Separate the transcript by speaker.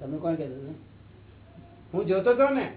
Speaker 1: તમે કોણ કહેતો હું જોતો હતો ને.